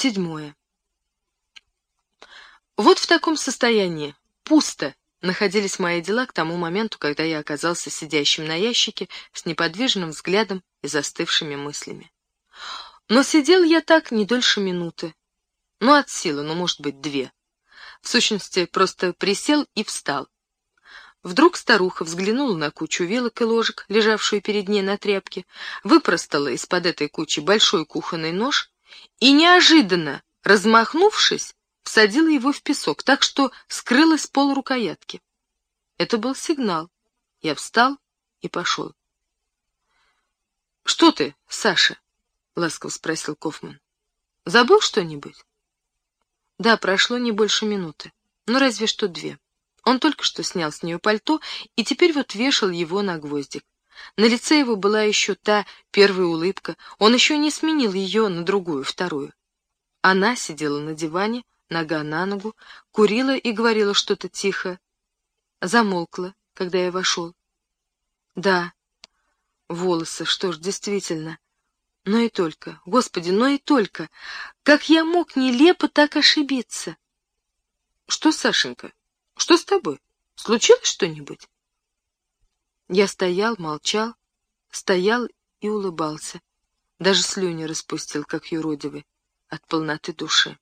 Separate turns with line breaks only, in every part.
Седьмое. Вот в таком состоянии, пусто, находились мои дела к тому моменту, когда я оказался сидящим на ящике с неподвижным взглядом и застывшими мыслями. Но сидел я так не дольше минуты. Ну, от силы, ну, может быть, две. В сущности, просто присел и встал. Вдруг старуха взглянула на кучу вилок и ложек, лежавшую перед ней на тряпке, выпростала из-под этой кучи большой кухонный нож и, неожиданно размахнувшись, всадила его в песок, так что скрылась пол рукоятки. Это был сигнал. Я встал и пошел. — Что ты, Саша? — ласково спросил Кофман. — Забыл что-нибудь? — Да, прошло не больше минуты. Ну, разве что две. Он только что снял с нее пальто и теперь вот вешал его на гвоздик. На лице его была еще та первая улыбка, он еще не сменил ее на другую, вторую. Она сидела на диване, нога на ногу, курила и говорила что-то тихо. Замолкла, когда я вошел. Да, волосы, что ж, действительно. Но и только, господи, но и только. Как я мог нелепо так ошибиться? Что, Сашенька, что с тобой? Случилось что-нибудь? Я стоял, молчал, стоял и улыбался. Даже слюни распустил, как юродивый, от полноты души.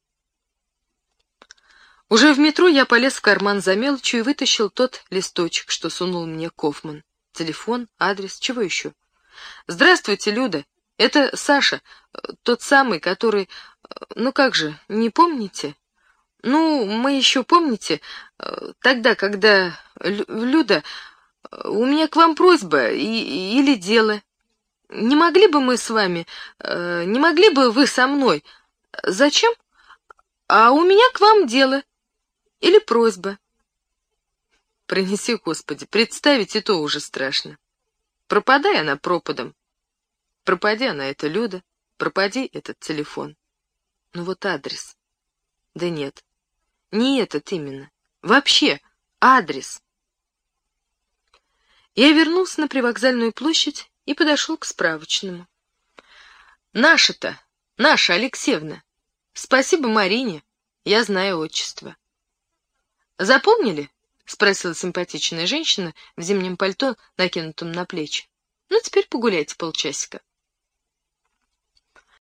Уже в метро я полез в карман за мелочью и вытащил тот листочек, что сунул мне Кофман. Телефон, адрес, чего еще? «Здравствуйте, Люда. Это Саша, тот самый, который... Ну как же, не помните?» «Ну, мы еще помните, тогда, когда... Люда, у меня к вам просьба и, или дело. Не могли бы мы с вами... Не могли бы вы со мной? Зачем? А у меня к вам дело. Или просьба. Принеси, Господи, представить и то уже страшно. Пропадай она пропадом. Пропади она, это Люда, пропади этот телефон. Ну вот адрес. Да нет, не этот именно. Вообще, адрес. Я вернулся на привокзальную площадь и подошел к справочному. Наша-то, наша Алексеевна. Спасибо Марине, я знаю отчество. Запомнили? — спросила симпатичная женщина в зимнем пальто, накинутом на плечи. — Ну, теперь погуляйте полчасика.